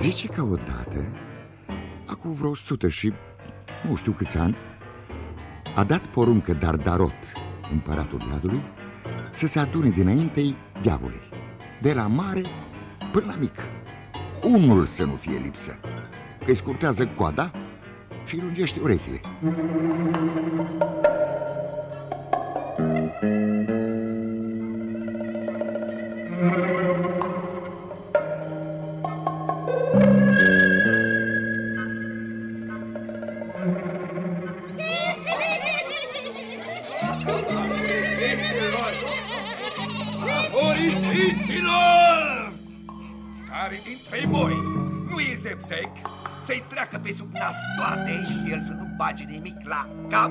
Zice că odată, acum vreo sută și nu știu câți ani, a dat poruncă Dardarot, împăratul iadului, să se adune dinaintei diavolei, de la mare până la mic. Unul să nu fie lipsă, că îi scurtează coada și îi lungește urechile. Orisiților! Și el să nu bage nimic la cap?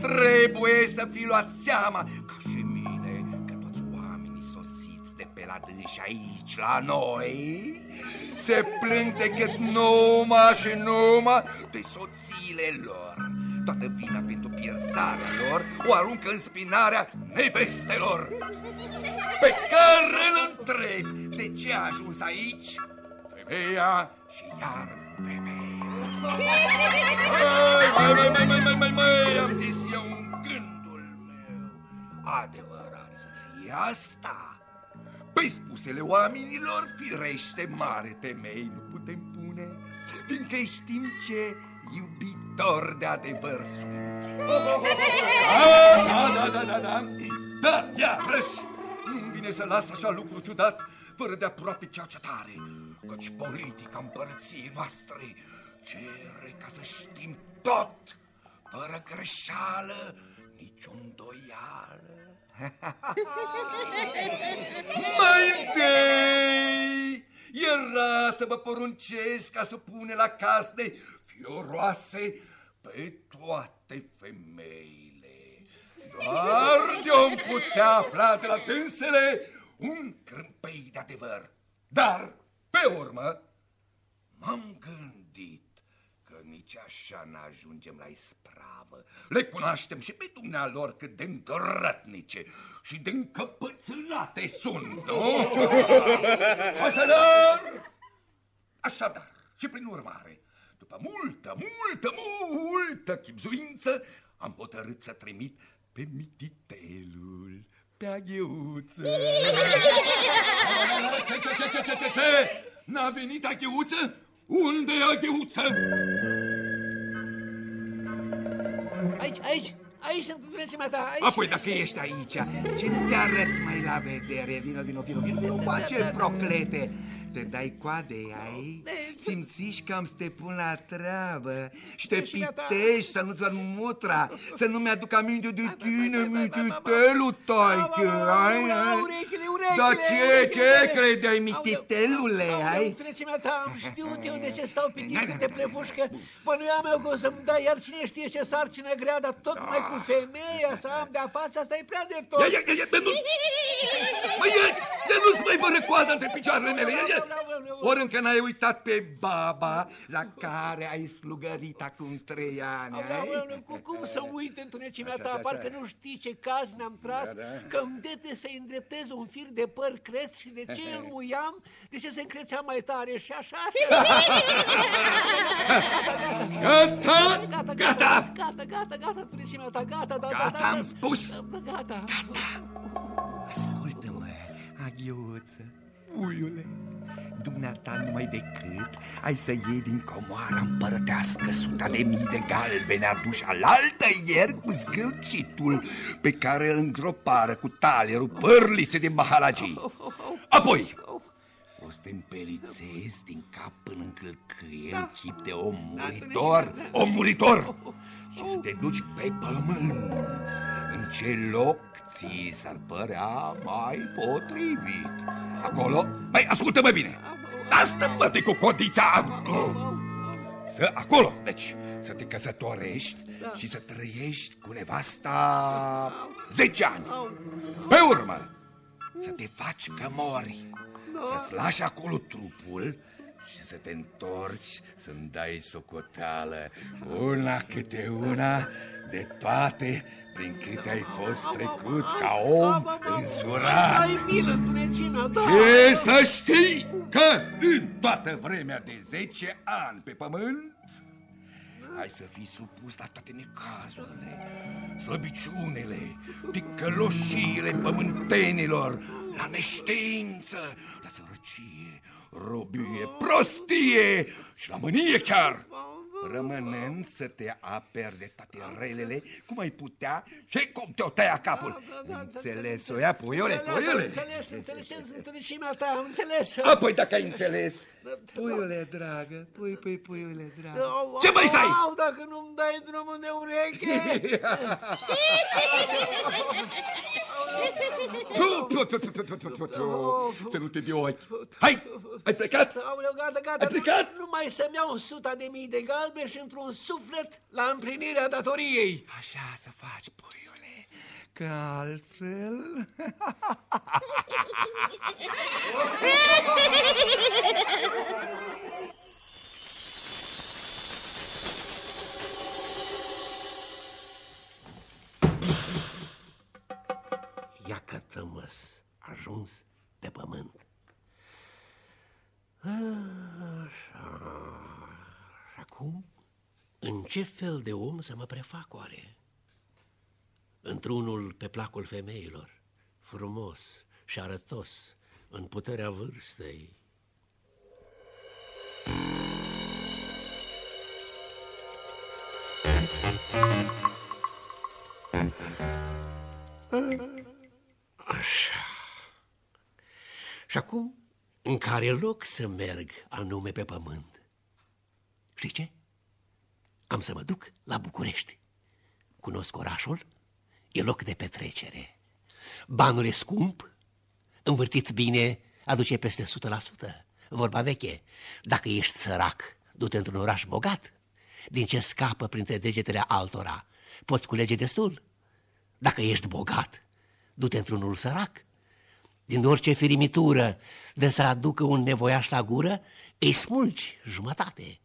Trebuie să fi luat seama, ca și mine, că toți oamenii sosiți de pe la dâși aici la noi se plâng decât numai și numai de soțiile lor. Toată vina pentru pierzarea lor o aruncă în spinarea nevestelor pe care îl întreb de ce a ajuns aici femeia și iar femeia. Mai, mai, mai, mai, mai, mai, mai, am zis eu în gândul meu. Adevărat să fie asta. Pe spusele oamenilor, firește mare temei nu putem pune, fiindcă știm ce iubitor de adevăr sunt. Da, da, da, da, da, da, iarăși, nu-mi vine să las așa lucru ciudat, fără de aproape cercetare, căci politica împărăției noastre cere ca să știm tot, fără greșeală, nici îndoială. Mai întâi era să vă poruncesc ca să pune la casne fioroase pe toate femeile. Doar de-om putea afla de la dânsele un crâmpei de adevăr. Dar, pe urmă, m-am gândit că nici așa n-ajungem la ispravă. Le cunoaștem și pe dumnealor cât de îndrătnice și de încăpățânate sunt, nu? Așadar, așadar, și prin urmare, după multă, multă, multă chipzuință, am hotărât să trimit pe mititelul, pe agheuță. Ce, ce, ce, ce, ce, ce, ce? N-a venit agheuță? Unde e agheuță? Aici, aici, aici sunt înțelepciunea ta, aici. Apoi, dacă ești aici, ce nu te arăți mai la vedere? Vino, vino, vino, vino, vino, face proclete. Te dai coade, ai? Simțiși că am să te pun la treabă și te pitești să nu-ți văd mutra, să nu mi-aduc aminte de tine, mititelul, taică, ai? Urechile, urechile, Dar ce, ce credeai, mititelule, ai? Înțelepciunea ta, am știut eu de ce stau pe tine când te prepușcă. Bănuiam eu că o să-mi dai iar cine știe ce sarcină grea, dar tot mai cu femeia să am de-a face, asta e prea de tot. Ia, ia, ia, ia, nu... Măi, el, el nu-ți mai bără coada între picioarele mele, ia, ia. Ori încă n-ai uitat pe baba la care ai slugărit acum trei ani, ai? Aoleu, cu cum să uit întunecimea Așa, ta, așa, parcă așa. nu știi ce caz ne-am tras, Da, da. că îmi dete să-i îndreptez un fir de păr cresc și de ce îl muiam, de ce se încrețea mai tare și așa, așa. Gata, Gata, gata, gata, gata, gata, gata, întunecimea ta, gata, da, da, Gata, da, am da. spus. Gata. Ascultă-mă, aghiuță, puiule, dumneata numai decât ai să iei din comoara împărătească suta de mii de galbene aduși alaltă ieri cu zgâlcitul pe care îl îngropară cu talerul părlițe de mahalagii. Apoi, o să te împelițezi din cap până în câlcâie în chip de om muritor, om muritor, și să te duci pe pământ, în ce loc ți s-ar părea mai potrivit. Acolo, mai ascultă-mă bine, asta te cu codița. Să, acolo, deci, să te căsătorești și să trăiești cu nevasta 10 ani. Pe urmă, să te faci că mori, să-ți lași acolo trupul și să te întorci să-mi dai socoteală una câte una de toate prin câte ai fost trecut ca om însurat. Ai milă, întunecimea, da. Și să știi că în toată vremea de 10 ani pe pământ ai să fii supus la toate necazurile, slăbiciunele, ticăloșiile pământenilor, la neștiință, la sărăcie, robie, prostie și la mânie chiar rămânând să te aperi de toate relele, cum ai putea și cum te-o tăia capul. Da, da, da, înțeles o ia, puiule, puiule? Înțeles, înțeles ce înțelegimea ta, am înțeles. Apoi dacă ai înțeles. Puiule, dragă, pui, pui, puiule, dragă. Ce mai stai? Au, dacă nu-mi dai drumul de ureche. Să nu te de ochi. Hai, ai plecat? Aoleu, gata, gata. Ai plecat? Nu mai să-mi iau suta de mii de galbe și într-un suflet la împlinirea datoriei. Așa să faci, puiule, că altfel... Ia că tămăs, ajuns pe pământ. Așa. Acum, în ce fel de om să mă prefac oare? Într-unul pe placul femeilor, frumos și arătos, în puterea vârstei. Așa. Și acum, în care loc să merg anume pe pământ? Știi ce? Am să mă duc la București. Cunosc orașul, e loc de petrecere. Banul e scump, învârtit bine, aduce peste 100%. Vorba veche, dacă ești sărac, du-te într-un oraș bogat. Din ce scapă printre degetele altora, poți culege destul. Dacă ești bogat, du-te într-unul sărac. Din orice firimitură de să aducă un nevoiaș la gură, îi smulgi jumătate.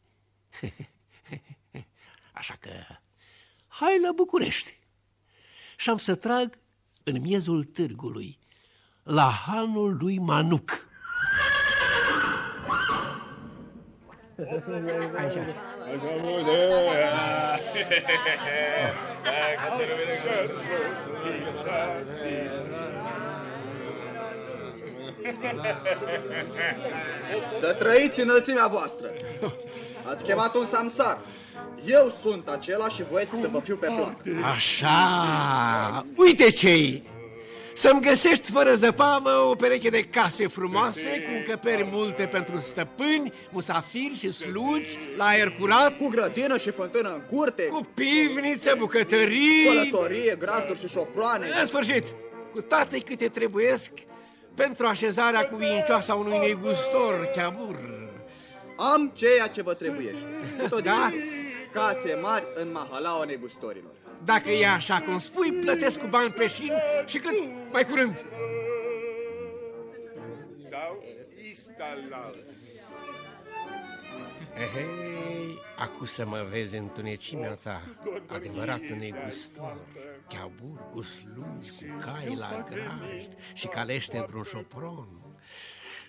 Așa că hai la București și am să trag în miezul târgului, la hanul lui Manuc. Așa. Să trăiți înălțimea voastră! Ați chemat un samsar. Eu sunt acela și voiesc să vă fiu pe plac. Așa! Uite ce Să-mi găsești fără zăpavă o pereche de case frumoase, cu încăperi multe pentru stăpâni, musafiri și slugi, la aer curat. Cu grădină și fântână în curte. Cu pivniță, bucătării. Călătorie, grajduri și șoproane. În sfârșit, cu toate câte trebuiesc pentru așezarea cuvincioasă a unui negustor cheabur. Am ceea ce vă trebuiește. Tot da? Case mari în mahalaua negustorilor. Dacă e așa cum spui, plătesc cu bani pe șin și cât mai curând. Sau instalat. Hei, acum să mă vezi în tunecimea ta, adevărat negustor, cheabur cu slugi, cu cai la grajd și calește într-un șopron.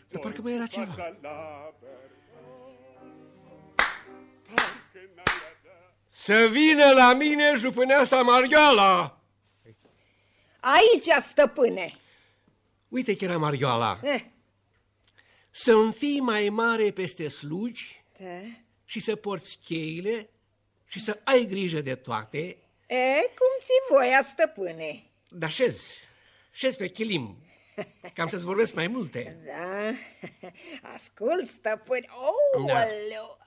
Dar parcă mai era ceva. Să vină la mine jupâneasa Marioala! Aici, stăpâne! Uite că era Marioala. Eh. Să-mi fii mai mare peste slugi da. și să porți cheile și să ai grijă de toate. E, cum ți voia, stăpâne? Dar șez, șez pe chilim, cam să-ți vorbesc mai multe. Da, ascult, stăpâne. Oh, da. Aleu.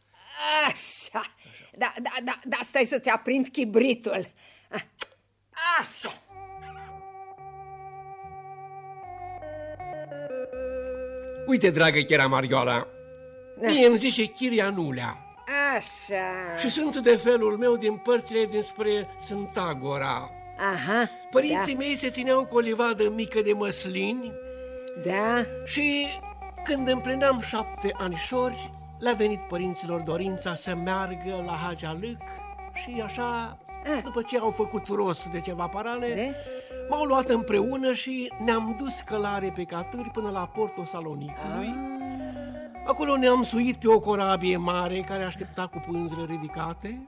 Așa. Da, da, da, da, stai să-ți aprind chibritul. Așa. Uite, dragă Chera Marioala, da. mie îmi zice Chiria Nulea. Așa. Și sunt de felul meu din părțile dinspre Sântagora. Aha, Părinții da. mei se țineau cu o livadă mică de măslini. Da. Și când împlineam șapte anișori, le-a venit părinților dorința să meargă la Hajalâc și așa, ah. după ce au făcut rost de ceva parale, m-au luat împreună și ne-am dus călare pe catâri până la portul Salonicului. Ah. Acolo ne-am suit pe o corabie mare care aștepta cu pânzele ridicate.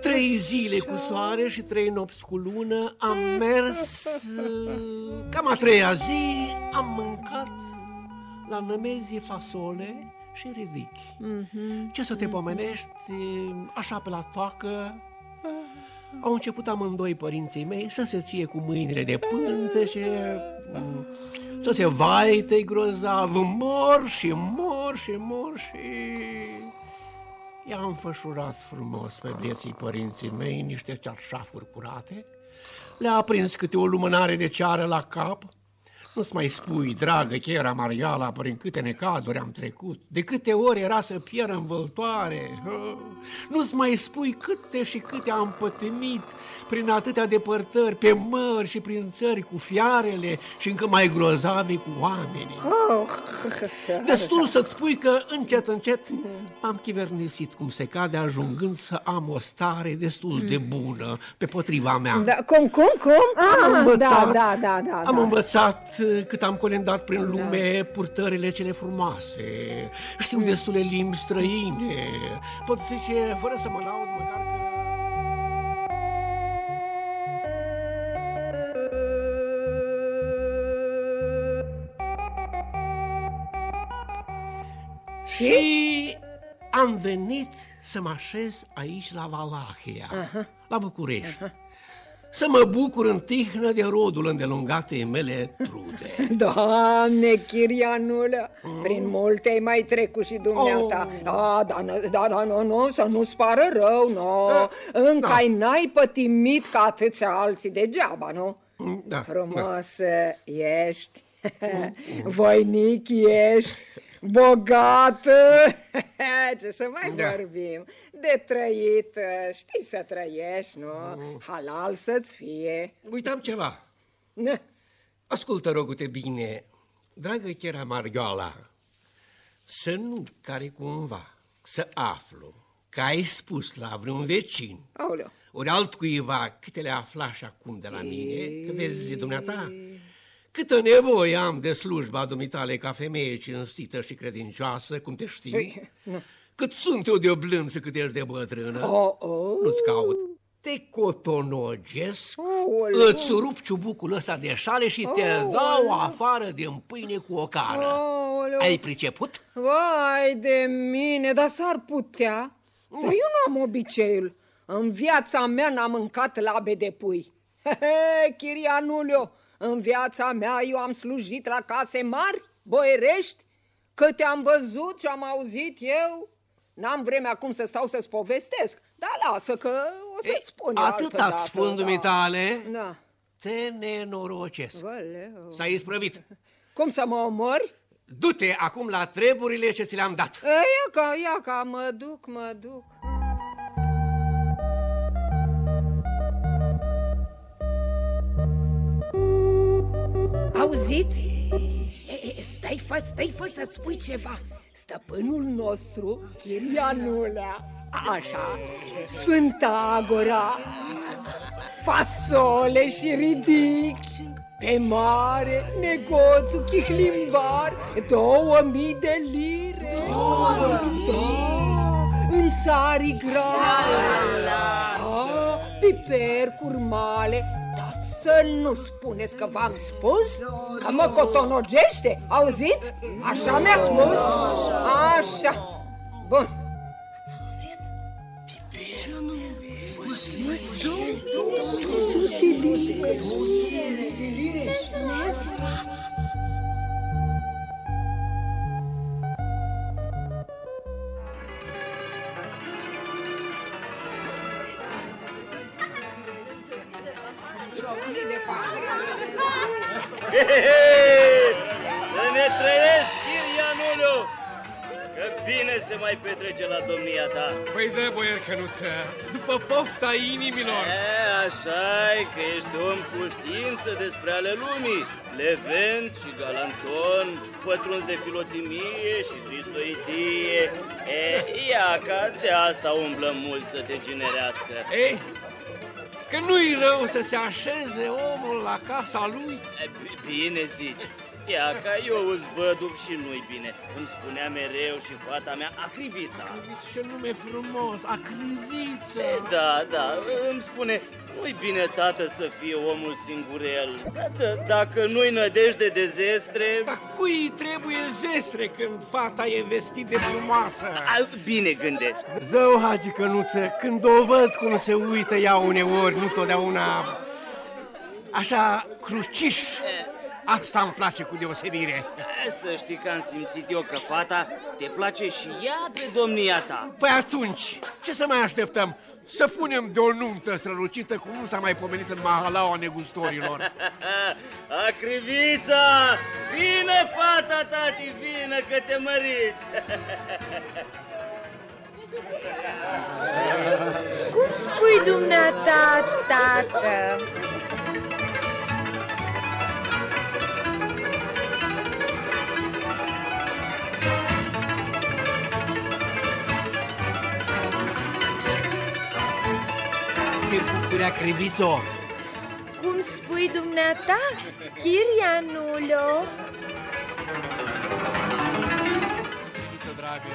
Trei zile cu soare și trei nopți cu lună am mers... Cam a treia zi am mâncat la nămezie fasole și ridichi. Mhm. Ce să te pomenești, așa pe la toacă, au început amândoi părinții mei să se ție cu mâinile de pânze și mm, să se vaite grozav, mor și mor și mor și... I-am înfășurat frumos pe vieții părinții mei niște cearșafuri curate, le-a prins câte o lumânare de ceară la cap, nu-ți mai spui, dragă, Chera Mariala, prin câte necazuri am trecut, de câte ori era să pierd în văltoare. Oh, Nu-ți mai spui câte și câte am pătimit prin atâtea depărtări, pe mări și prin țări cu fiarele și încă mai grozave cu oamenii. Oh, Destul să-ți spui că încet, încet am chivernisit cum se cade, ajungând să am o stare destul de bună pe potriva mea. da, cum, cum, cum? Am Ah, învățat. da, da, da, da. Am da. învățat uh, cât am colendat prin lume purtările cele frumoase. Știu destule limbi străine. Pot zice, fără să mă laud, măcar că... Și am venit să mă așez aici la Valahia, la București. Să mă bucur în tihnă de rodul îndelungatei mele trude. Doamne, Chirianulă, prin multe ai mai trecut și dumneata. Oh. Da, da, nu- da, da, nu, nu, să nu-ți pară rău, nu. Încă da. ai n-ai pătimit ca atâția alții degeaba, nu? Da, Frumos ești, voinic ești, bogată, ce să mai Da. vorbim, de trăit, știi să trăiești, nu? Halal să-ți fie. Uitam ceva. Na, Ascultă, rogute bine, dragă Chera Margioala, să nu care cumva să aflu că ai spus la vreun vecin Aoleu. ori altcuiva câte le afla și acum de la mine, că vezi, dumneata, câtă nevoie am de slujba dumitale ca femeie cinstită și credincioasă, cum te știi, Ei, nu. cât sunt eu de blând cât ești de bătrână, Oh, oh. nu-ți caut. Te cotonogesc, Aoleu. îți rup ciubucul ăsta de șale și te dau afară din pâine cu o cară. Aoleu. Ai priceput? Vai de mine, dar s-ar putea. Dar eu nu am obiceiul. În viața mea n-am mâncat labe de pui. He, Chirianulio, în viața mea eu am slujit la case mari, boierești, că te-am văzut și am auzit eu. N-am vreme acum să stau să-ți povestesc, dar lasă că o să-ți spun eu Atât altă îți spun, dată, dumitale, Da. te nenorocesc. Văleu. S-ai isprăvit. Cum să mă omori? Du-te acum la treburile ce ți le-am dat. Ia ca, ia ca, mă duc, mă duc. Auziți? E, e, Stai fă, stai fă să spui ceva. Stăpânul nostru, Chirianulea, așa, Sfânta Agora, fasole și ridic, pe mare, negoțul chihlimbar, două mii de lire. Da, în țarii grave. Da, piper, curmale, dar să nu spuneți că v-am spus că mă cotonogește, auziți? Așa mi-a spus? Așa. Bun. Să ne trăiești, Chirianuliu! Că bine se mai petrece la domnia ta. Păi dă, boier cănuță, după pofta inimilor. E, așa că ești om cu știință despre ale lumii, levent și galanton, pătruns de filotimie și tristoitie. E, ia ca de asta umblă mult să te ginerească. Ei, că nu-i rău să se așeze omul la casa lui? E, b- Bine zici, Ia, ca eu îți văduv și nu-i bine. Îmi spunea mereu și fata mea Acrivița. Ce nume frumos, acriviță. Da, da, îmi spune, nu-i bine, tată, să fie omul singurel. D- dacă nu-i nădejde de zestre... Dar cui trebuie zestre când fata e vestit de frumoasă? A, bine gândești. Zău, Hagi Cănuță, când o văd cum se uită ea uneori, nu totdeauna așa cruciș, asta îmi place cu deosebire. Să știi că am simțit eu că fata te place și ea pe domnia ta. Păi atunci, ce să mai așteptăm? Să punem de o nuntă strălucită cum nu s-a mai pomenit în mahalaua negustorilor. Acrivița! Vină, fata, tati, vină că te măriți! Cum spui dumneata, tată? Te bucuri, acrivițo! Cum spui dumneata, Chirianulo? Acriviță, dragă!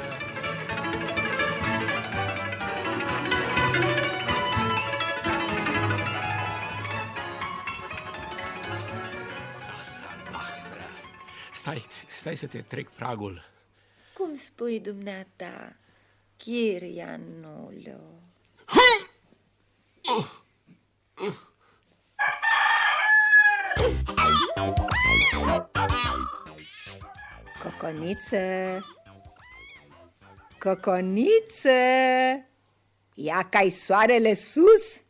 Casa noastră! Stai, stai să te trec pragul. Cum spui dumneata, Chirianulo? Coconiță, coconiță, ia cai soarele sus,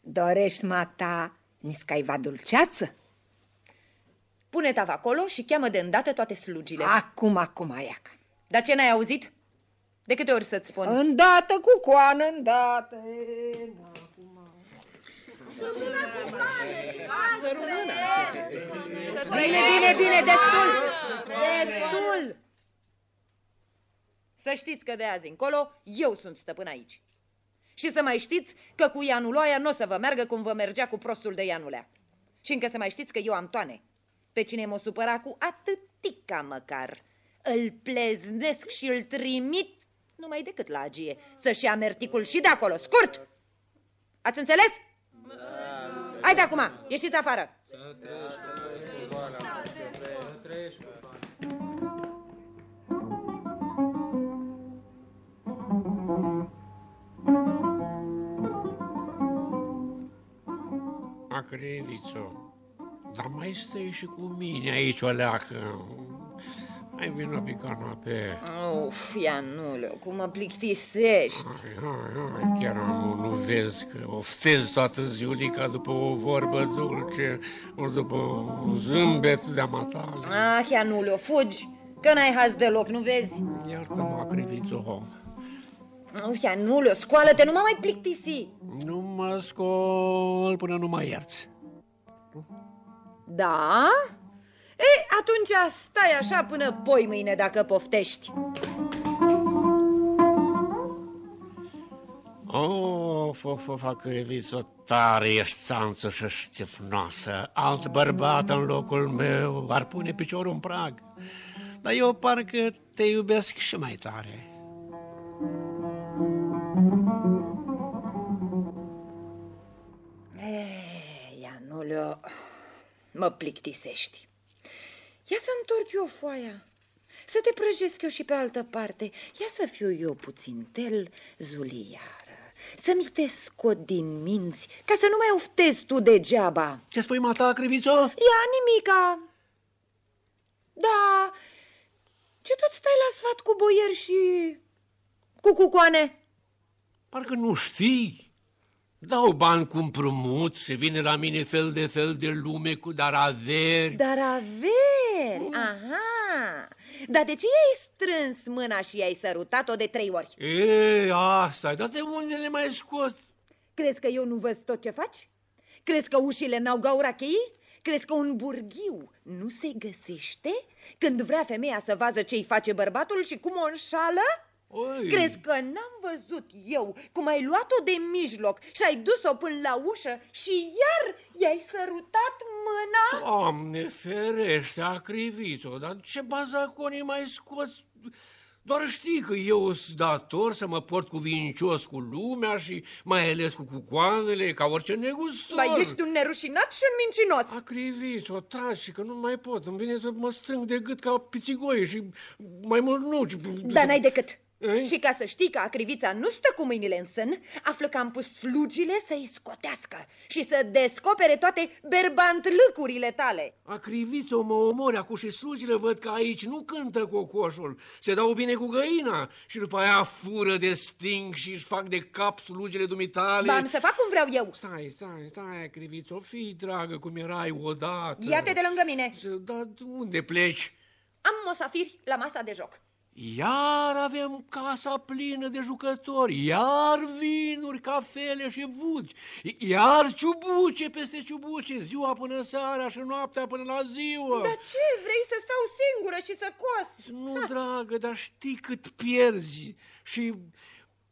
dorești mata niscaiva dulceață? Pune tava acolo și cheamă de îndată toate slugile. Acum, acum, iaca. Dar ce n-ai auzit? De câte ori să-ți spun? Îndată cu coană, îndată. E, na, acum. Bine, bine, bine, destul, destul. Să știți că de azi încolo eu sunt stăpân aici. Și să mai știți că cu Ianuloaia nu o să vă meargă cum vă mergea cu prostul de Ianulea. Și încă să mai știți că eu am toane. Pe cine mă supăra cu atâtica măcar. Îl pleznesc și îl trimit numai decât la agie. Să-și ia merticul și de acolo, scurt! Ați înțeles? Haide acum, ieșiți afară! Acrivițo, dar mai stai și cu mine aici o leacă. Hai vină pe canapea. Uf, Ianule, cum mă plictisești. Hai, hai, hai, chiar nu, nu vezi că oftezi toată ziulica după o vorbă dulce, ori după un zâmbet de amatale. Ah, Ianule, fugi, că n-ai haz deloc, nu vezi? Iartă-mă, acrivițo, Uf, Ianule, scoală-te, nu mă mai plictisi. nu mă scol până nu mai ierți. Da? Ei, atunci stai așa până poi mâine dacă poftești. Of, of, of, acrivițo, tare ești țanță și ștefnoasă. Alt bărbat în locul meu ar pune piciorul în prag. Dar eu parcă te iubesc și mai tare. Ei, Ianule, mă plictisești. Ia să întorc eu foaia. Să te prăjesc eu și pe altă parte. Ia să fiu eu puțin tel zuliară. Să-mi te scot din minți, ca să nu mai oftezi tu degeaba. Ce spui, mata, acrivițo? Ia nimica. Da, ce tot stai la sfat cu boieri și cu cucoane? Parcă nu știi. Dau bani cu împrumut, se vine la mine fel de fel de lume cu daraveri. Dar averi, aha. Dar de ce i-ai strâns mâna și i-ai sărutat-o de trei ori? E, asta dar de unde le mai scos? Crezi că eu nu văd tot ce faci? Crezi că ușile n-au gaura cheii? Crezi că un burghiu nu se găsește când vrea femeia să vază ce-i face bărbatul și cum o înșală? Oi. Crezi că n-am văzut eu cum ai luat-o de mijloc și ai dus-o până la ușă și iar i-ai sărutat mâna? Doamne ferește, acriviți-o, dar ce bazaconii mai scos? Doar știi că eu sunt dator să mă port cuvincios cu lumea și mai ales cu cucoanele, ca orice negustor. Ba, ești un nerușinat și un mincinos. Acriviți-o, taci, că nu mai pot. Îmi vine să mă strâng de gât ca pițigoie și mai mult nu. Dar n-ai decât. Ei? Și ca să știi că acrivița nu stă cu mâinile în sân, află că am pus slugile să-i scotească și să descopere toate berbantlâcurile tale. Acriviți-o, mă omori, acum și slujile văd că aici nu cântă cocoșul, se dau bine cu găina și după aia fură de sting și își fac de cap slugile dumitale. Ba, am să fac cum vreau eu. Stai, stai, stai, Acriviți-o, fii dragă cum erai odată. Ia-te de lângă mine. Dar unde pleci? Am mosafiri la masa de joc. Iar avem casa plină de jucători, iar vinuri, cafele și vuci, iar ciubuce peste ciubuce, ziua până seara și noaptea până la ziua. Dar ce, vrei să stau singură și să cos? Nu, dragă, dar știi cât pierzi și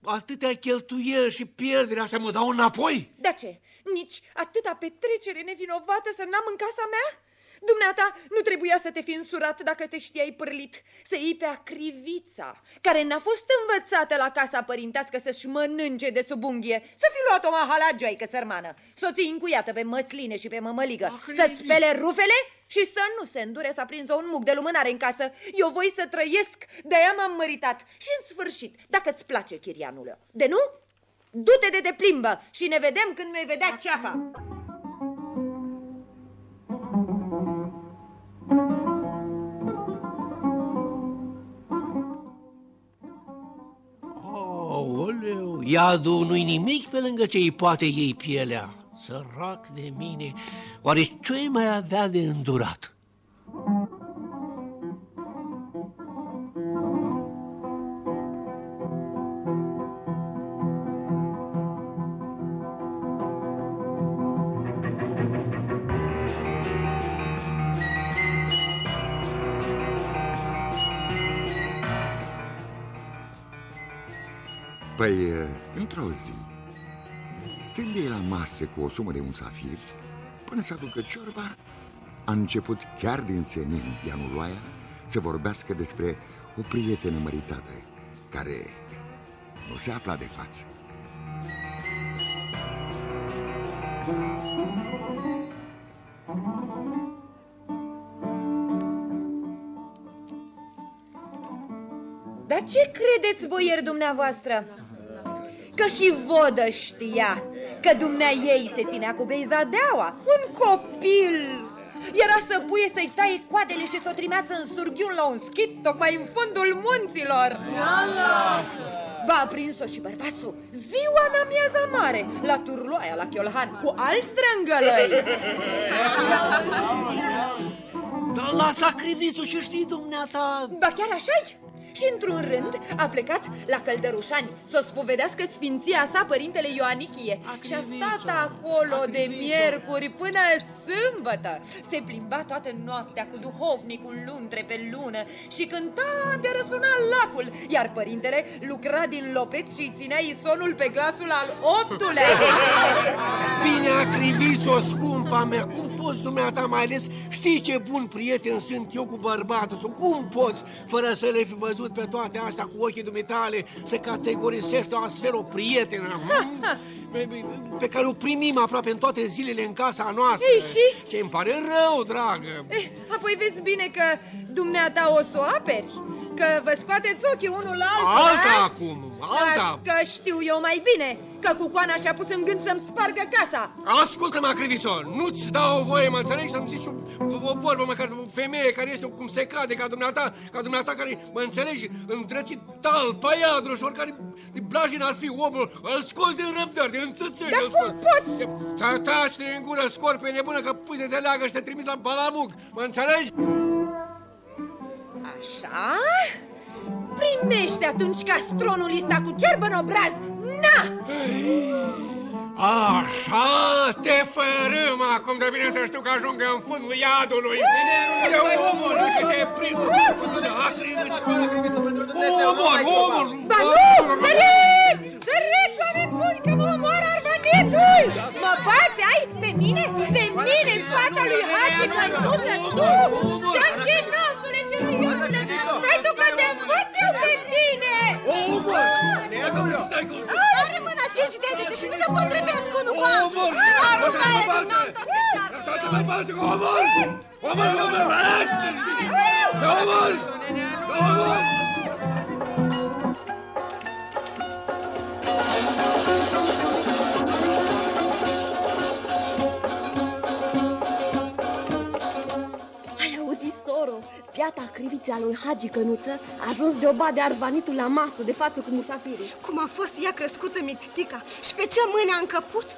atâtea cheltuieli și pierderi, astea mă dau înapoi? De ce? Nici atâta petrecere nevinovată să n-am în casa mea? Dumneata, nu trebuia să te fi însurat dacă te știai pârlit, să iei pe acrivița, care n-a fost învățată la casa părintească să-și mănânce de sub unghie, să fi luat o mahalagioaică sărmană, să o ții încuiată pe măsline și pe mămăligă, Acriviț. să-ți spele rufele și să nu se îndure să aprinză un muc de lumânare în casă. Eu voi să trăiesc, de-aia m-am măritat. Și în sfârșit, dacă-ți place, chirianule, de nu? Du-te de te plimbă și ne vedem când mi-ai vedea ceafa. Iadul nu-i nimic pe lângă ce îi poate ei pielea. Sărac de mine, oare ce mai avea de îndurat? Ei la masă cu o sumă de musafiri, până să aducă ciorba, a început chiar din senin Ianuloaia să vorbească despre o prietenă măritată, care nu se afla de față. Dar ce credeți, boieri dumneavoastră? Că și vodă știa că dumnea ei se ținea cu beizadeaua, un copil. Era să puie să-i taie coadele și să o trimeață în surghiun la un schit, tocmai în fundul munților. Ba, a prins-o și bărbatul ziua în amiaza mare, la Turloaia, la Chiolhan, cu alți drângălăi. Dar lasă acrivițul și știi dumneata... Ba chiar așa și într-un rând a plecat la Căldărușani să spovedească sfinția sa părintele Ioanichie și a stat acolo de miercuri până sâmbătă. Se plimba toată noaptea cu duhovnicul luntre pe lună și cânta de răsuna lacul, iar părintele lucra din lopeți și ținea isonul pe glasul al optulea. Bine acriviți-o, scumpa mea, cum poți dumneata mai ales? Știi ce bun prieten sunt eu cu bărbatul său, cum poți, fără să le fi văzut pe toate astea cu ochii dumitale, să categorisești o astfel o prietenă? hm? Pe, pe- pe care o primim aproape în toate zilele în casa noastră. Ei, și? Ce îmi pare rău, dragă. Eh, apoi vezi bine că dumneata o să o aperi, că vă scoateți ochii unul la altul, Alta a? acum, alta. Dar Că știu eu mai bine că cucoana și-a pus în gând să-mi spargă casa. Ascultă-mă, Acriviso, nu-ți dau voie, mă înțelegi, să-mi zici o, o vorbă măcar o femeie care este cum se cade ca dumneata, ca dumneata care, mă înțelegi, îndrăcit tal, păiadru și oricare de blajin ar fi omul, îl scoți din răbdări, din înțățări. Dar îl cum scoți. poți? Ta- Taci-te în gură, scorpie nebună, că pui să te leagă și te trimis la balamuc, mă înțelegi? Așa? Primește atunci castronul ăsta cu cerbă în obraz. Na! Așa te fărâm acum de bine să știu că ajung în fundul iadului. De omul, nu știu ce prin... Om, omor, omor! Ba nu! Săriți! Săriți, oameni buni, că mă omoară arvanitul! Mă bați, ai? Pe mine? Pe mine, în fața lui Hagi, căzută, tu! Dă-nchinosule și ruiosule! Stai să că te învăț eu pe tine! Are mâna cinci degete și nu se potrivesc unul cu altul. Omor! Aruncare din nou tot ce ți-ar. Lăsați-mă în pace cu omor! Omor, omor! Omor! Omor! Ai soro? Piata crivița lui Hagi Cănuță a ajuns de oba de arvanitul la masă, de față cu musafirii. Cum a fost ea crescută mititica și pe ce mâine a încăput?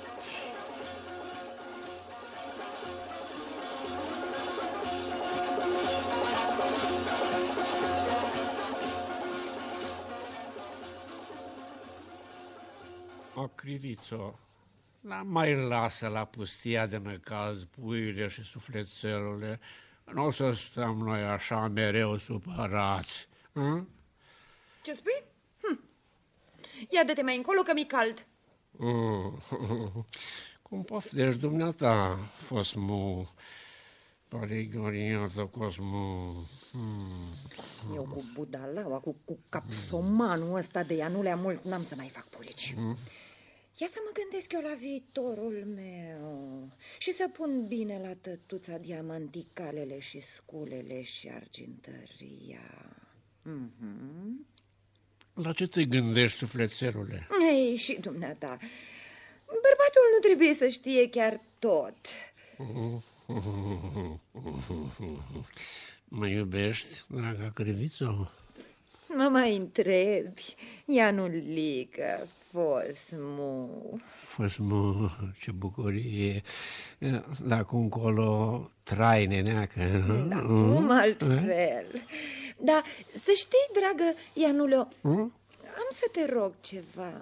O crivițo, la mai lasă la pustia de năcaz puiile și sufletelule. Nu o să stăm noi așa mereu supărați. Hm? Ce spui? Hm. Ia dă-te mai încolo că mi cald. Mm. Cum poftești dumneata, fost mu, Parigoriată Cosmu. Hmm. Eu cu budalaua, cu, cu capsomanul ăsta de Ianulea mult n-am să mai fac polici. Hmm. Ia să mă gândesc eu la viitorul meu și să pun bine la tătuța diamanticalele și sculele și argintăria. Mhm. La ce te gândești, sufletelule? Ei, și dumneata, bărbatul nu trebuie să știe chiar tot. Mă iubești, draga crivițo? Mă mai întrebi, Ianulică, fosmu. Fosmu, ce bucurie. De acum încolo trai, neneacă. Da, cum altfel. Da, să știi, dragă Ianulio, Hmm? am să te rog ceva,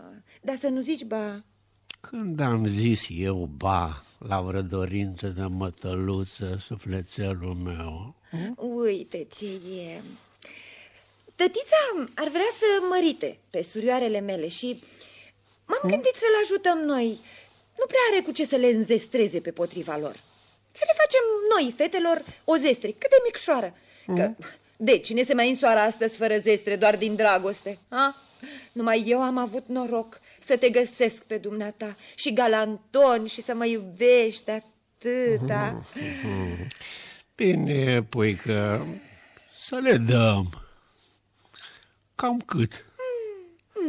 dar să nu zici ba. Când am zis eu ba la vreo dorință de mătăluță, sufletelul meu? Uite ce e. Tătița ar vrea să mărite pe surioarele mele și m-am gândit să-l ajutăm noi. Nu prea are cu ce să le înzestreze pe potriva lor. Să le facem noi, fetelor, o zestre, cât de micșoară. Că, de, cine se mai însoară astăzi fără zestre, doar din dragoste? A? Numai eu am avut noroc să te găsesc pe dumneata și galanton și să mă iubești atâta. Bine, puică, să le dăm. Cam cât?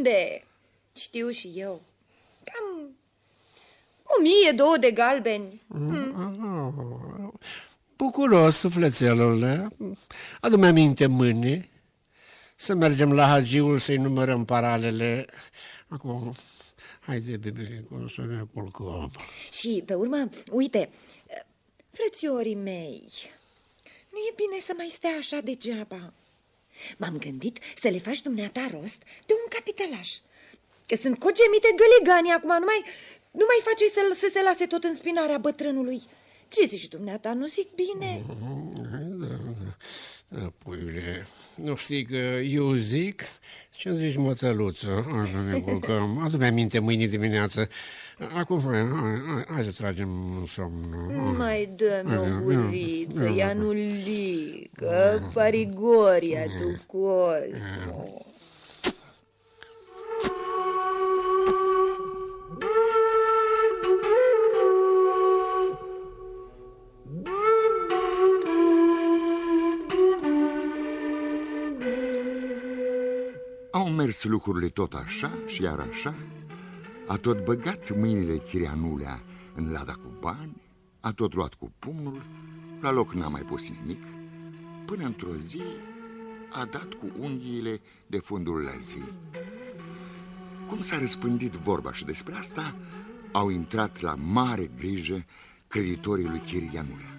De, știu și eu. Cam o mie, două de galbeni. Mm. Bucuros, sufletelule. Adu-mi aminte mâine să mergem la hagiul să-i numărăm paralele. Acum, haide, bebele, să ne culcăm. Și pe urmă, uite, frățiorii mei, nu e bine să mai stea așa degeaba. M-am gândit să le faci dumneata rost de un capitalaș. Că sunt cogemite gălegani acum, nu mai, nu mai face să, să se lase tot în spinarea bătrânului. Ce zici dumneata, nu zic bine? Da, da, puiule, nu știi că eu zic? Ce zici, mătăluță? Așa ne culcăm. Adu-mi aminte mâine dimineață. Acum, hai, hai, hai să tragem un somn. Mai dă-mi o guriță, Ianulică, parigoria tu, Cosmo. Au mers lucrurile tot așa și iar așa, a tot băgat mâinile chirianulea în lada cu bani, a tot luat cu pumnul, la loc n-a mai pus nimic, până într-o zi a dat cu unghiile de fundul lăzii. Cum s-a răspândit vorba și despre asta, au intrat la mare grijă creditorii lui Chirianulea.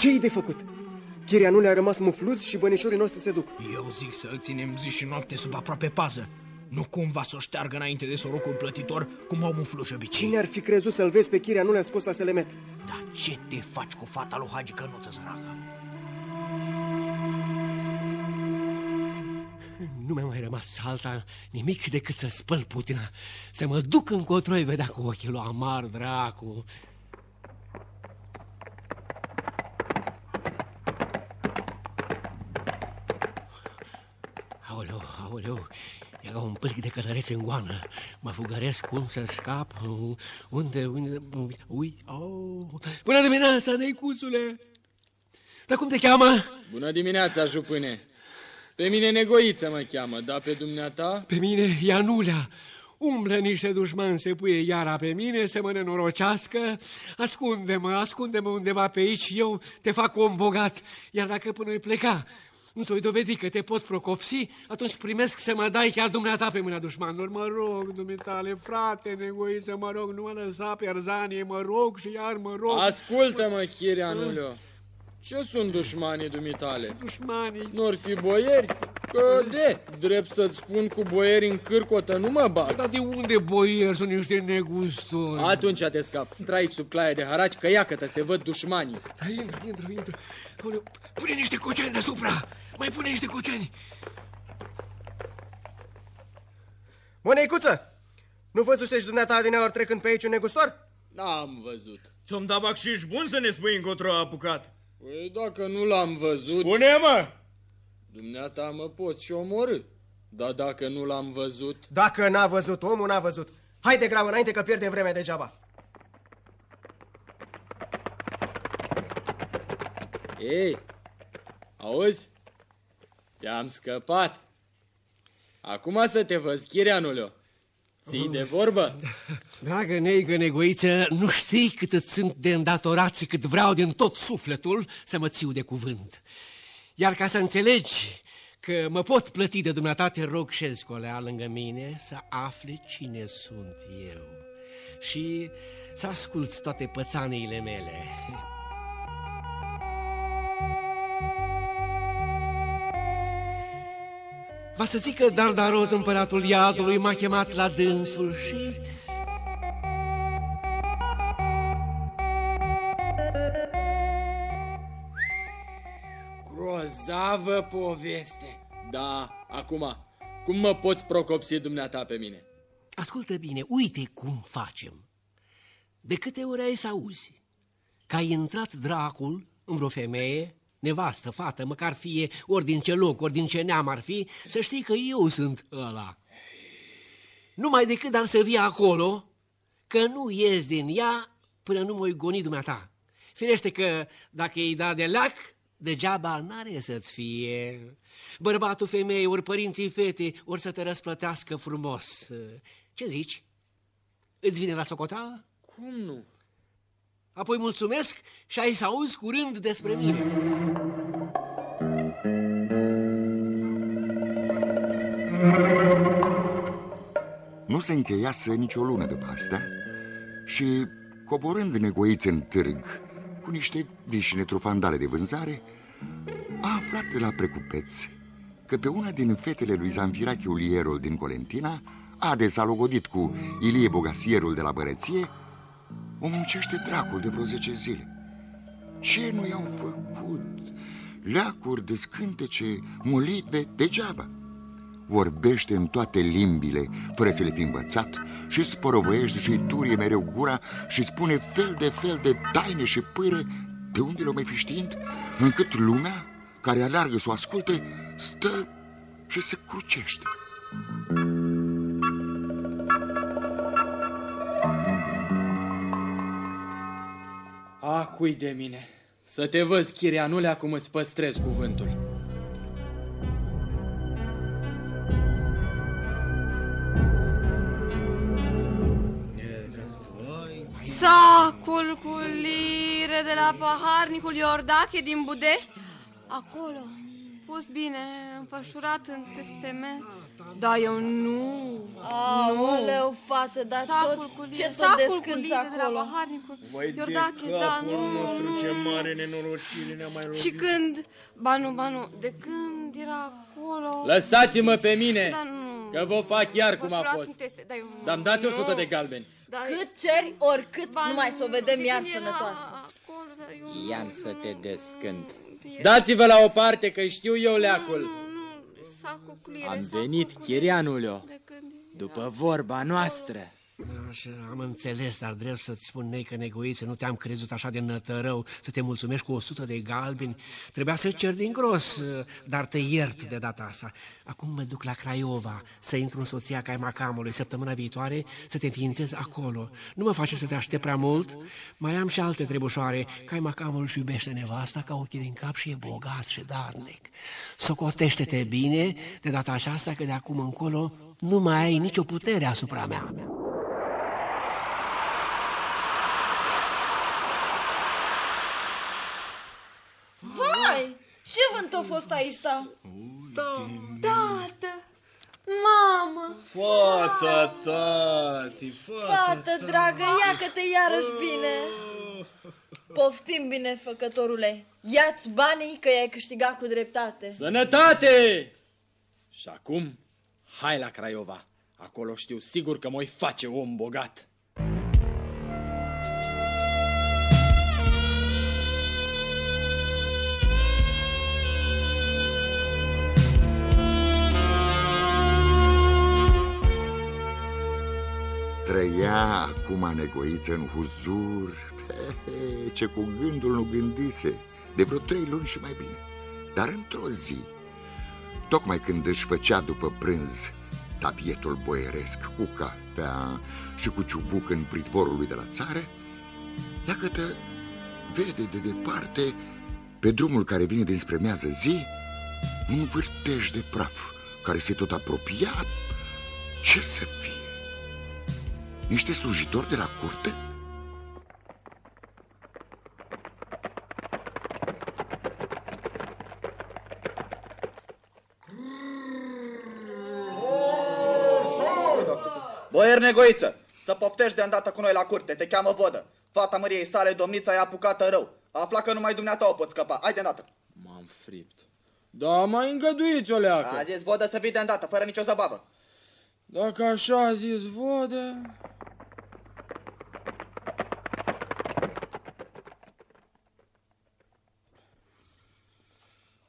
Ce-i de făcut? Chirianule a rămas mufluz și bănișorii noștri se duc. Eu zic să-l ținem zi și noapte sub aproape pază. Nu cumva să o șteargă înainte de sorocul plătitor, cum au umflut șăbicii. Cine ar fi crezut să-l vezi pe Chiria nu le-a scos la selemet? Dar ce te faci cu fata lui Hagi Cănuță, săracă? Nu mi-a mai rămas alta nimic decât să spăl putina, să mă duc încotro vedea cu ochii lui Amar, dracu. Aoleu, aoleu, era un plic de călărețe în goană. Mă fugăresc cum să scap. Unde, unde, uite, oh. Bună dimineața, neicuțule! Dar cum te cheamă? Bună dimineața, jupâne! Pe mine Negoiță mă cheamă, dar pe dumneata? Pe mine Ianulea. Umblă niște dușmani, se puie iara pe mine, să mă nenorocească. Ascunde-mă, ascunde-mă undeva pe aici, eu te fac om bogat. Iar dacă până pleca, nu ți-o dovedi că te pot procopsi, atunci primesc să mă dai chiar dumneata pe mâna dușmanilor. Mă rog, dumitale, frate, negoiță, mă rog, nu mă lăsa pe arzanie, mă rog și iar mă rog. Ascultă-mă, Chirianulio. Ce sunt dușmanii dumitale? Dușmanii? Nu-or fi boieri? Că de, drept să-ți spun cu boieri în cârcotă, nu mă bag. Dar de unde boieri sunt niște negustori? Atunci te scap. Intră aici sub claia de haraci, că ia te se văd dușmanii. Da, intră, intră, intră. Pune niște cuceni deasupra. Mai pune niște cuceni. Măneicuță! Nu văzusești dumneata din aur trecând pe aici un negustor? N-am văzut. Ți-om dat bacșiș bun să ne spui încotro a apucat. Păi dacă nu l-am văzut... Spune-mă! Dumneata mă poți și omorâ. Dar dacă nu l-am văzut... Dacă n-a văzut, omul n-a văzut. Hai de grabă înainte că pierdem vremea degeaba. Ei, auzi? Te-am scăpat. Acum să te văz, Chirianulio. Ții de vorbă? Dragă neigă negoiță, nu știi cât îți sunt de îndatorați cât vreau din tot sufletul să mă țiu de cuvânt. Iar ca să înțelegi că mă pot plăti de dumneata, te rog șezcolea lângă mine să afli cine sunt eu și să asculți toate pățaniile mele. Va să zic că Dardarot, împăratul iadului, m-a chemat la dânsul și... Grozavă poveste. Da, acum, cum mă poți procopsi dumneata pe mine? Ascultă bine, uite cum facem. De câte ori ai să auzi că ai intrat dracul în vreo femeie nevastă, fată, măcar fie ori din ce loc, ori din ce neam ar fi, să știi că eu sunt ăla. Numai decât dar să vii acolo, că nu ies din ea până nu mă goni dumneata. Firește că dacă îi da de lac, degeaba n-are să-ți fie. Bărbatul femeie, ori părinții fete, ori să te răsplătească frumos. Ce zici? Îți vine la socoteală? Cum nu? Apoi mulțumesc și ai să auzi curând despre mine. Nu se încheiasă nicio lună după asta și, coborând negoiți în târg cu niște vișine trufandare de vânzare, a aflat de la precupeț că pe una din fetele lui Zanfirache Ulierul din Colentina, Ade s-a logodit cu Ilie Bogasierul de la Bărăție, o muncește dracul de vreo zece zile. Ce nu i-au făcut? Leacuri de scântece, molitve, degeaba. Vorbește în toate limbile, fără să le fi învățat, și sporovăiește și turie mereu gura și spune fel de fel de taine și pâre, de unde l-o mai fi știind, încât lumea, care alargă să o asculte, stă și se crucește. Acui de mine. Să te văz, Chirianule, acum îți păstrez cuvântul. Sacul cu lire de la paharnicul Iordache din Budești, acolo, pus bine, înfășurat în testament. Da, eu nu. Aoleu, fată, dar sacul tot, cu lire, ce tot sacul cu descânți lire de la acolo? paharnicul Vai Iordache, de da, capul nu, nostru, nu, ce nu. mare nenorocire ne-a mai lovit. Și când, ba nu, ba nu, de când era acolo... Lăsați-mă pe mine! Da, nu, Că vă fac iar cum a Fășurat fost. în teste, dai un... Dar-mi dați Nu. 100 de galbeni. Dai- Cât ceri, oricât, Ba, numai să o vedem de iar când era sănătoasă. Acolo, dar eu... Ian să te descânt. Dați-vă la o parte că știu eu leacul. Sacul cu lire, Am sacul venit, cu- chirianulio, De când... după vorba noastră. Așa, am înțeles, dar drept să-ți spun, nei, că negoiță, nu te-am crezut așa de nătărău să te mulțumești cu o sută de galbeni. Trebuia să cer din gros, dar te iert de data asta. Acum mă duc la Craiova să intru în soția Caimacamului săptămâna viitoare, să te înființez acolo. Nu mă face să te aștept prea mult, mai am și alte trebușoare. Caimacamul își iubește nevasta ca ochii din cap și e bogat și darnic. Socotește-te bine de data aceasta că de acum încolo nu mai ai nicio putere asupra mea. Vai, ce vânt a fost aici? Tată! Mamă! Fata, tati, fata. Fată dragă, ia că te iarăși bine. Poftim, binefăcătorule. Ia-ți banii că i-ai câștigat cu dreptate. Sănătate! Și acum, hai la Craiova. Acolo știu sigur că mă face om bogat. Trăia acum negoiță în huzur, he, he, ce cu gândul nu gândise, de vreo trei luni și mai bine. Dar într-o zi, tocmai când își făcea după prânz tabietul boieresc cu cafea și cu ciubuc în pritvorul lui de la țară, iată vede de departe, pe drumul care vine dinspre mează zi, un vârtej de praf care se tot apropia. Ce să fie? Niște slujitori de la curte? Boier Negoiță, să poftești de îndată cu noi la curte, te cheamă vodă. Fata Măriei sale, domnița, e apucată rău. Afla că numai dumneata o poți scăpa. Hai de îndată. M-am fript. Da, mai îngăduiți o leacă. A zis vodă să vii de îndată, fără nicio zăbavă. Dacă așa a zis vodă...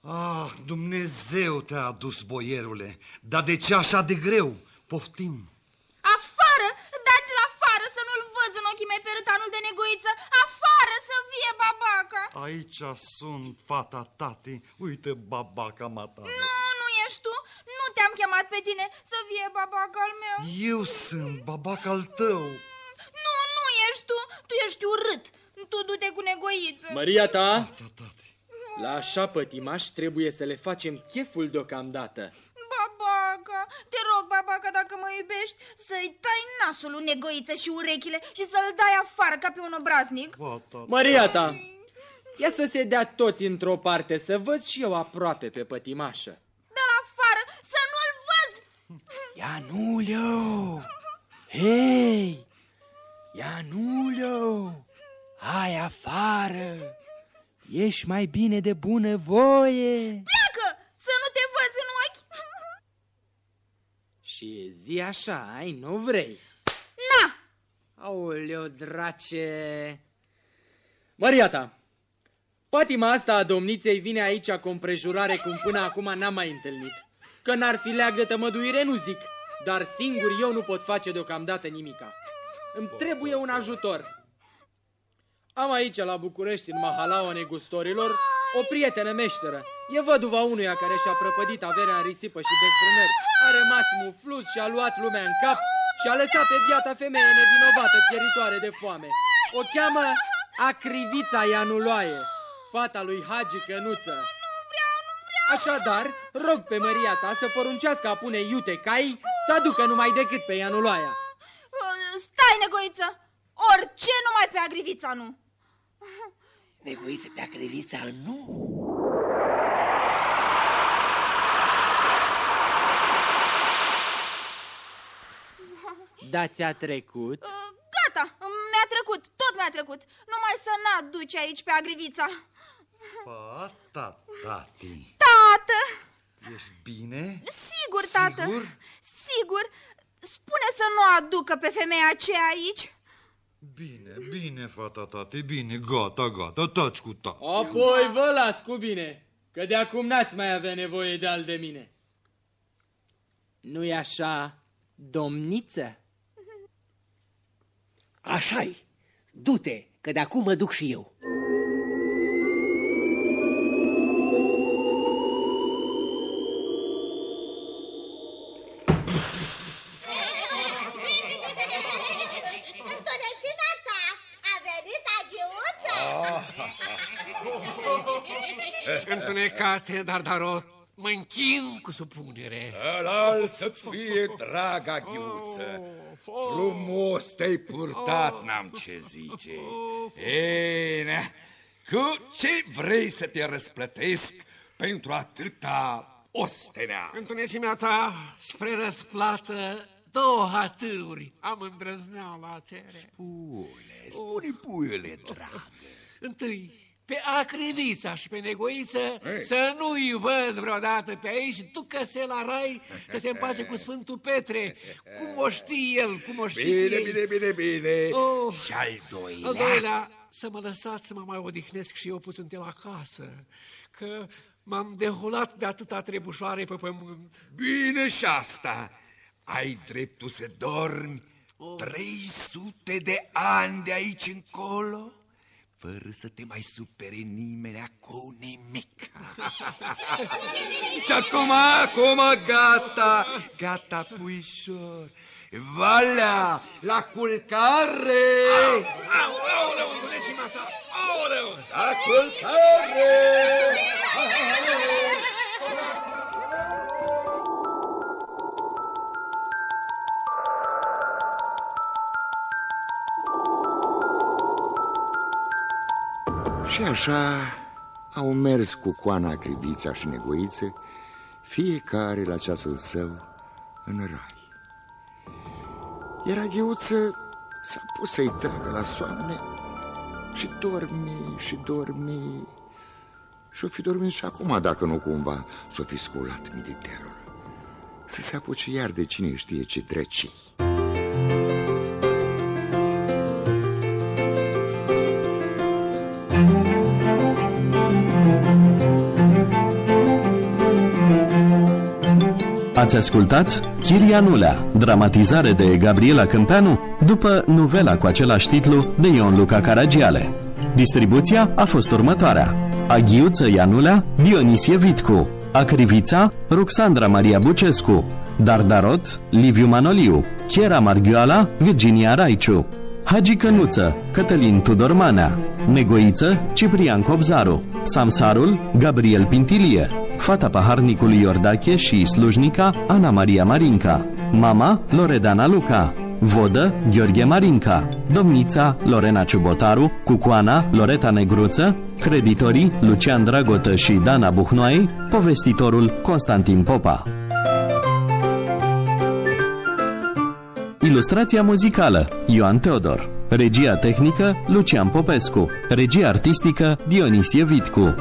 Ah, Dumnezeu te-a adus, boierule, dar de ce așa de greu? Poftim. Afară! Dați-l afară să nu-l văz în ochii mei pe râtanul de negoiță! Afară să vie babaca! Aici sunt, fata tati. Uite babaca matale. Nu, nu ești tu! Nu te-am chemat pe tine să vie babaca al meu! Eu sunt babaca al tău. Nu, nu ești tu! Tu ești urât! Tu du-te cu negoiță! Măria ta? La așa pătimaș trebuie să le facem cheful deocamdată. Babaca, te rog, babaca, dacă mă iubești, să-i tai nasul lui negoiță și urechile și să-l dai afară ca pe un obraznic. Maria ta, ia să se dea toți într-o parte, să văd și eu aproape pe pătimașă. Dă-l afară, să nu-l văz! Ianulio! Hei! Ianulio! Hai afară! Ești mai bine de bună voie! Pleacă, să nu te văz în ochi! Și zi așa, ai, nu vrei? Na! Aoleu, drace! Maria ta, patima asta a domniței vine aici cu împrejurare cum până acum n-am mai întâlnit. Că n-ar fi leag de tămăduire, nu zic, dar singur eu nu pot face deocamdată nimica. Îmi trebuie un ajutor. Am aici la București, în Mahalaua negustorilor, o prietenă meșteră. E văduva unuia care și-a prăpădit averea în risipă și destrămări. A rămas muflus și a luat lumea în cap și a lăsat pe biata femeie nevinovată pieritoare de foame. O cheamă Acrivița Ianuloaie, fata lui Hagi Cănuță. Așadar, rog pe Maria ta să poruncească a pune iute cai să aducă numai decât pe Ianuloaia. Stai, negoiță! Orice, numai pe agrivița nu! Negoiță pe acrevița, nu? Da, ți-a trecut? Gata, mi-a trecut, tot mi-a trecut. Numai să n-aduci aici pe agrivița. Fata tati. Tată! Ești bine? Sigur, tată. Sigur. Spune să nu aducă pe femeia aceea aici. Bine, bine, fata tate, bine, gata, gata, taci cu ta. Apoi vă las cu bine, că de acum n-ați mai avea nevoie de al de mine. Nu-i așa, domniță? Așa-i. Du-te, că de acum mă duc și eu. Întunecate, dar darot, mă închin cu supunere. Alal să-ți fie, draga ghiuță. Frumos te-ai purtat, n-am ce zice. E, ne, cu ce vrei să te răsplătesc pentru atâta ostenea? Întunecimea ta, spre răsplată, două hatâuri am îndrăzneala a cere. Spune, spune, puiule dragă. Întâi, pe acrivița și pe negoiță să nu-i văz vreodată pe aici, ducă-se la rai să se împace cu Sfântul Petre, cum o știe el, cum o știe Bine, ei. bine, bine, bine. Oh. Și al doilea? Al doilea, să mă lăsați să mă mai odihnesc și eu puțin de la casă, că m-am dehulat de atâta trebușoare pe pământ. Bine și asta. Ai dreptul să dormi 300 de ani de aici încolo, fără să te mai supere nimeni cu nimic. și acum, acum, gata, gata, puișor. Valea, la culcare! Aoleu, înțelegimea ta! Aoleu! La culcare! Și așa au mers cu coana Crivița și Negoiță, fiecare la ceasul său în rai. Iar Aghiuță s-a pus să-i tragă la soamne și dormi și dormi și-o fi dormit și acum dacă nu cumva s-o fi sculat mii de teror. Să se apuce iar de cine știe ce drăcii. Ați ascultat Chirianulea, dramatizare de Gabriela Câmpeanu, după novela cu același titlu de Ion Luca Caragiale. Distribuția a fost următoarea. Aghiuță Ianulea, Dionisie Vitcu, Acrivița, Ruxandra Maria Bucescu, Dardarot, Liviu Manoliu, Chiera Marghioala, Virginia Raiciu, Hagi Cănuță, Cătălin Tudor Manea, Negoiță, Ciprian Cobzaru, Samsarul, Gabriel Pintilie, fata paharnicului Iordache și slujnica Ana Maria Marinca, mama Loredana Luca, vodă Gheorghe Marinca, domnița Lorena Ciubotaru, cucoana Loreta Negruță, creditorii Lucian Dragotă și Dana Buhnoai, povestitorul Constantin Popa. Ilustrația muzicală Ioan Teodor. Regia tehnică Lucian Popescu. Regia artistică Dionisie Vitcu